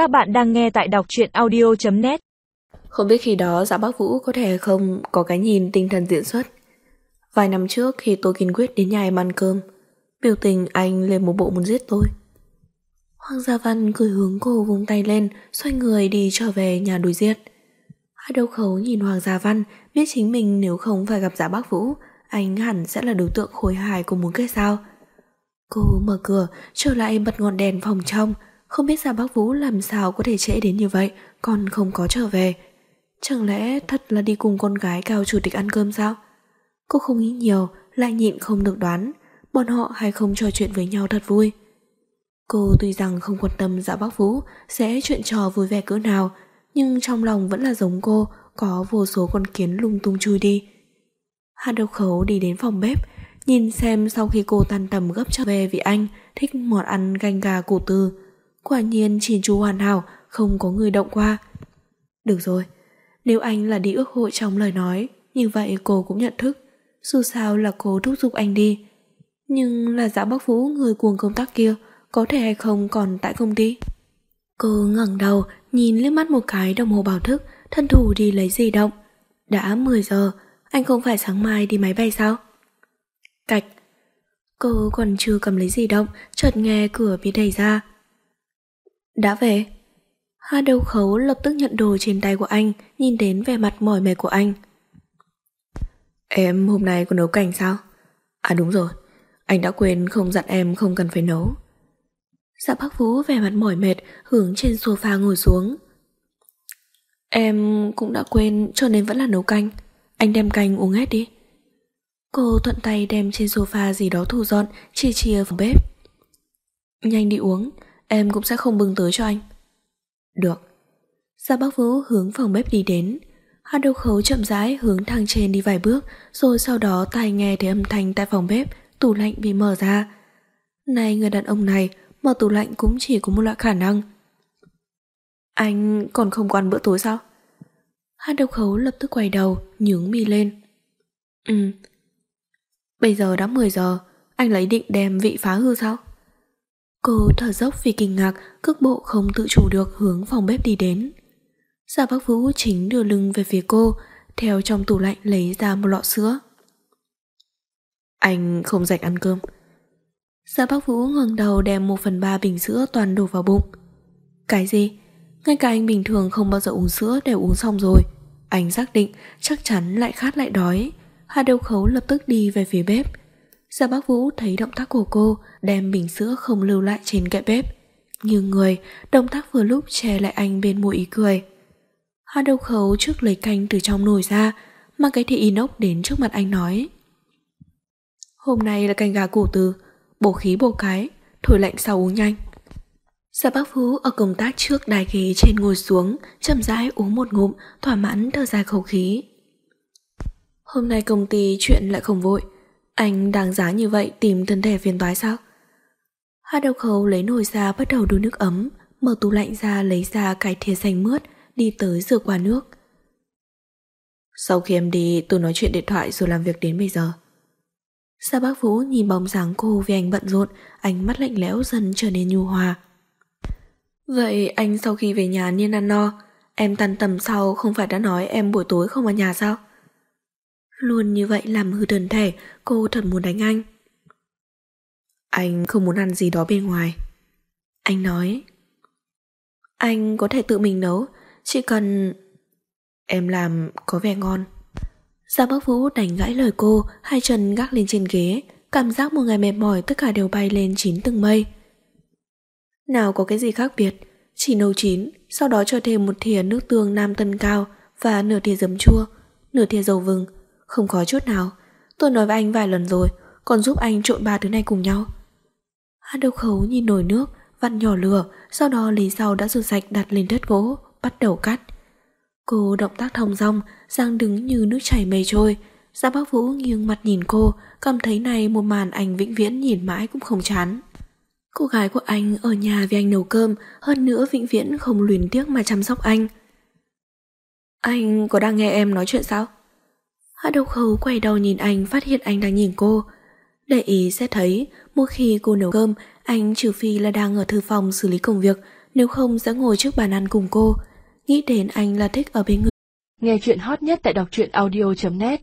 Các bạn đang nghe tại đọc truyện audio.net Không biết khi đó Dạ Bác Vũ có thể không có cái nhìn tinh thần diễn xuất. Vài năm trước khi tôi kiên quyết đến nhà em ăn cơm, biểu tình anh lên một bộ muốn giết tôi. Hoàng Gia Văn cười hướng cô vung tay lên, xoay người đi trở về nhà đuổi giết. Hai đầu khấu nhìn Hoàng Gia Văn, biết chính mình nếu không phải gặp Dạ Bác Vũ, anh hẳn sẽ là đối tượng khối hài của muốn kết sao. Cô mở cửa, trở lại bật ngọn đèn phòng trong, không biết Dạ Bác Vũ làm sao có thể trễ đến như vậy, còn không có trở về. Chẳng lẽ thật là đi cùng con gái cao chủ tịch ăn cơm sao? Cô không nghĩ nhiều, lại nhịn không được đoán, bọn họ hay không trò chuyện với nhau thật vui. Cô tuy rằng không quan tâm Dạ Bác Vũ sẽ chuyện trò vui vẻ cỡ nào, nhưng trong lòng vẫn là giống cô, có vô số con kiến lung tung chui đi. Hạ độc khấu đi đến phòng bếp, nhìn xem sau khi cô tan tầm gấp trở về vì anh thích món ăn canh gà cổ tư. Quả nhiên chỉ chú hoàn hảo, không có người động qua. Được rồi, nếu anh là đi ước hội trong lời nói, như vậy cô cũng nhận thức. Dù sao là cô thúc giục anh đi. Nhưng là giả bác vũ người cuồng công tác kia, có thể hay không còn tại công ty. Cô ngẩng đầu, nhìn liếc mắt một cái đồng hồ báo thức, thân thủ đi lấy di động. Đã 10 giờ, anh không phải sáng mai đi máy bay sao? Cạch. Cô còn chưa cầm lấy di động, chợt nghe cửa bị đẩy ra. Đã về. Hà đầu khấu lập tức nhận đồ trên tay của anh, nhìn đến vẻ mặt mỏi mệt của anh. Em hôm nay có nấu canh sao? À đúng rồi, anh đã quên không dặn em không cần phải nấu. Dạ bác Vũ vẻ mặt mỏi mệt, hướng trên sofa ngồi xuống. Em cũng đã quên cho nên vẫn là nấu canh. Anh đem canh uống hết đi. Cô thuận tay đem trên sofa gì đó thu dọn, chia chia phòng bếp. Nhanh đi uống, em cũng sẽ không bưng tới cho anh. Được. Gia Bác Vũ hướng phòng bếp đi đến. Hạ đầu khấu chậm rãi hướng thang trên đi vài bước, rồi sau đó tai nghe thấy âm thanh tại phòng bếp, tủ lạnh bị mở ra. Này người đàn ông này, mở tủ lạnh cũng chỉ có một loại khả năng. Anh còn không quan bữa tối sao? Hạ độc khấu lập tức quay đầu, nhướng mi lên. Ừ. Bây giờ đã 10 giờ, anh lấy định đem vị phá hư sao? Cô thở dốc vì kinh ngạc, cước bộ không tự chủ được hướng phòng bếp đi đến. Dạ Gia Bác Vũ chính đưa lưng về phía cô, theo trong tủ lạnh lấy ra một lọ sữa. Anh không dành ăn cơm. Dạ Gia Bác Vũ ngẩng đầu đem một phần ba bình sữa toàn đổ vào bụng. Cái gì? Ngay cả anh bình thường không bao giờ uống sữa đều uống xong rồi. Anh xác định chắc chắn lại khát lại đói. Hà đầu khấu lập tức đi về phía bếp. Gia Bác Vũ thấy động tác của cô đem bình sữa không lưu lại trên kệ bếp. Như người, động tác vừa lúc che lại anh bên môi ý cười. hoa đầu khấu trước lấy canh từ trong nồi ra, mang cái thị inox đến trước mặt anh nói. Hôm nay là canh gà cổ từ, bổ khí bổ cái, thổi lạnh sau uống nhanh. Gia Bác Phú ở công tác trước đài ghế trên ngồi xuống, chậm rãi uống một ngụm, thỏa mãn thở dài khẩu khí. Hôm nay công ty chuyện lại không vội, anh đáng giá như vậy tìm thân thể phiền toái sao? Hạ độc khấu lấy nồi ra bắt đầu đun nước ấm, mở tủ lạnh ra lấy ra cái thìa xanh mướt, đi tới rửa qua nước. Sau khi em đi, tôi nói chuyện điện thoại rồi làm việc đến bây giờ. Sa bác Vũ nhìn bóng dáng cô vì anh bận rộn, ánh mắt lạnh lẽo dần trở nên nhu hòa. Vậy anh sau khi về nhà nên ăn no, em tan tầm sau không phải đã nói em buổi tối không ở nhà sao? Luôn như vậy làm hư thân thể, cô thật muốn đánh anh. Anh không muốn ăn gì đó bên ngoài. Anh nói. Anh có thể tự mình nấu, chỉ cần... Em làm có vẻ ngon. Gia Bắc Vũ đánh gãy lời cô, hai chân gác lên trên ghế, cảm giác một ngày mệt mỏi tất cả đều bay lên chín từng mây. Nào có cái gì khác biệt, chỉ nấu chín, sau đó cho thêm một thìa nước tương nam tân cao và nửa thìa giấm chua, nửa thìa dầu vừng, không có chút nào. Tôi nói với anh vài lần rồi, còn giúp anh trộn ba thứ này cùng nhau. Hát độc khấu nhìn nồi nước, vặn nhỏ lửa, sau đó lấy rau đã rửa sạch đặt lên đất gỗ, bắt đầu cắt. Cô động tác thong dong, giang đứng như nước chảy mây trôi. Gia Bác Vũ nghiêng mặt nhìn cô, cảm thấy này một màn anh vĩnh viễn nhìn mãi cũng không chán. Cô gái của anh ở nhà vì anh nấu cơm, hơn nữa vĩnh viễn không luyến tiếc mà chăm sóc anh. Anh có đang nghe em nói chuyện sao? Hạ độc khấu quay đầu nhìn anh phát hiện anh đang nhìn cô. Để ý sẽ thấy, mỗi khi cô nấu cơm, anh trừ phi là đang ở thư phòng xử lý công việc, Nếu không sẽ ngồi trước bàn ăn cùng cô. Nghĩ đến anh là thích ở bên người. Nghe chuyện hot nhất tại đọc truyện audio.net